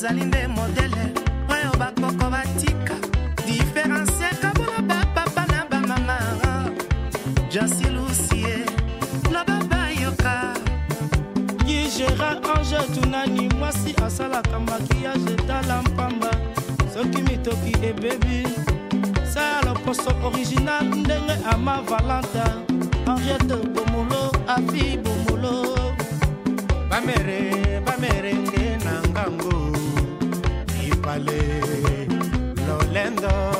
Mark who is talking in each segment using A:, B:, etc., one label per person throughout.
A: ezali nde modele oyo bakoko batika. Diferense kabona bapapa na bamama. Jansi lusie loba bayoka
B: gigera ange tunani mwasi asalaka makiyage etala mpamba. Soki mitoki ebebi sala poso original ndenge ama valanta. Henriete bomolo afi bomolo.
C: Bamere bamerenge. tango, ipale, lolendo.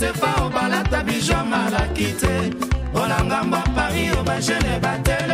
A: sefa obalata bijo malaki te olanga mba paris obajene batele